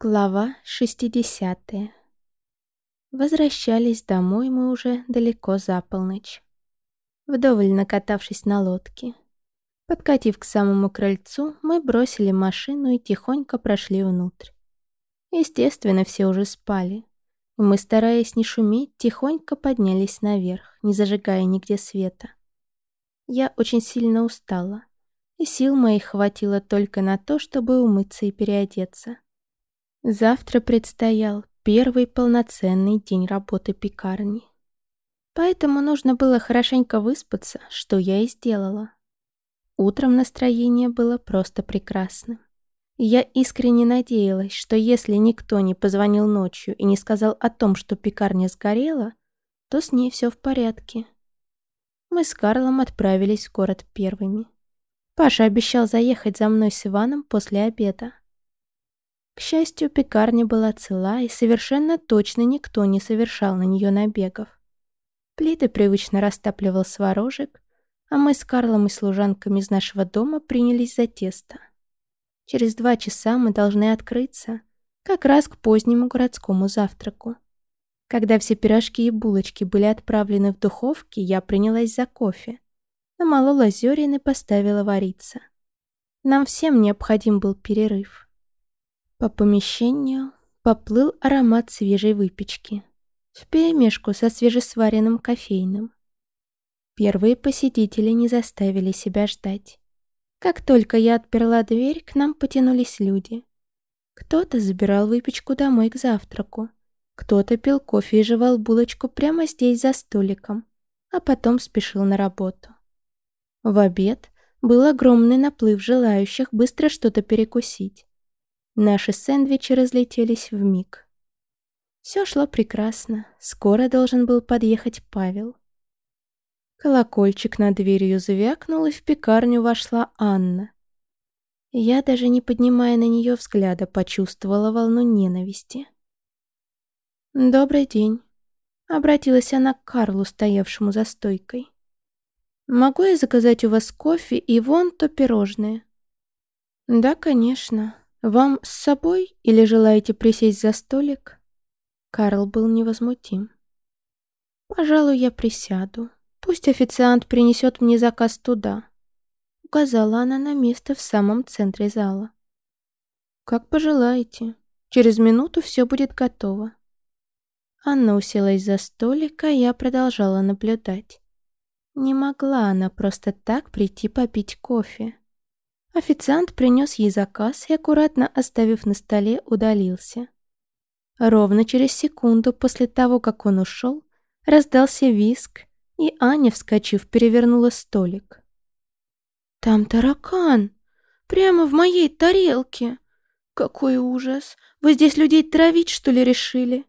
Глава 60 Возвращались домой мы уже далеко за полночь. Вдоволь накатавшись на лодке. Подкатив к самому крыльцу, мы бросили машину и тихонько прошли внутрь. Естественно, все уже спали. Мы, стараясь не шуметь, тихонько поднялись наверх, не зажигая нигде света. Я очень сильно устала, и сил моих хватило только на то, чтобы умыться и переодеться. Завтра предстоял первый полноценный день работы пекарни. Поэтому нужно было хорошенько выспаться, что я и сделала. Утром настроение было просто прекрасным. Я искренне надеялась, что если никто не позвонил ночью и не сказал о том, что пекарня сгорела, то с ней все в порядке. Мы с Карлом отправились в город первыми. Паша обещал заехать за мной с Иваном после обеда. К счастью, пекарня была цела, и совершенно точно никто не совершал на нее набегов. Плиты привычно растапливал сварожек, а мы с Карлом и служанками из нашего дома принялись за тесто. Через два часа мы должны открыться, как раз к позднему городскому завтраку. Когда все пирожки и булочки были отправлены в духовки, я принялась за кофе. Намолола зерен и поставила вариться. Нам всем необходим был перерыв. По помещению поплыл аромат свежей выпечки, вперемешку со свежесваренным кофейным. Первые посетители не заставили себя ждать. Как только я отперла дверь, к нам потянулись люди. Кто-то забирал выпечку домой к завтраку, кто-то пил кофе и жевал булочку прямо здесь за столиком, а потом спешил на работу. В обед был огромный наплыв желающих быстро что-то перекусить. Наши сэндвичи разлетелись в миг. Все шло прекрасно. Скоро должен был подъехать Павел. Колокольчик над дверью звякнул, и в пекарню вошла Анна. Я, даже не поднимая на нее взгляда, почувствовала волну ненависти. «Добрый день», — обратилась она к Карлу, стоявшему за стойкой. «Могу я заказать у вас кофе и вон то пирожное?» «Да, конечно», «Вам с собой или желаете присесть за столик?» Карл был невозмутим. «Пожалуй, я присяду. Пусть официант принесет мне заказ туда», — указала она на место в самом центре зала. «Как пожелаете. Через минуту все будет готово». Анна уселась за столик, а я продолжала наблюдать. Не могла она просто так прийти попить кофе. Официант принес ей заказ и, аккуратно оставив на столе, удалился. Ровно через секунду после того, как он ушел, раздался виск, и Аня, вскочив, перевернула столик. «Там таракан! Прямо в моей тарелке! Какой ужас! Вы здесь людей травить, что ли, решили?»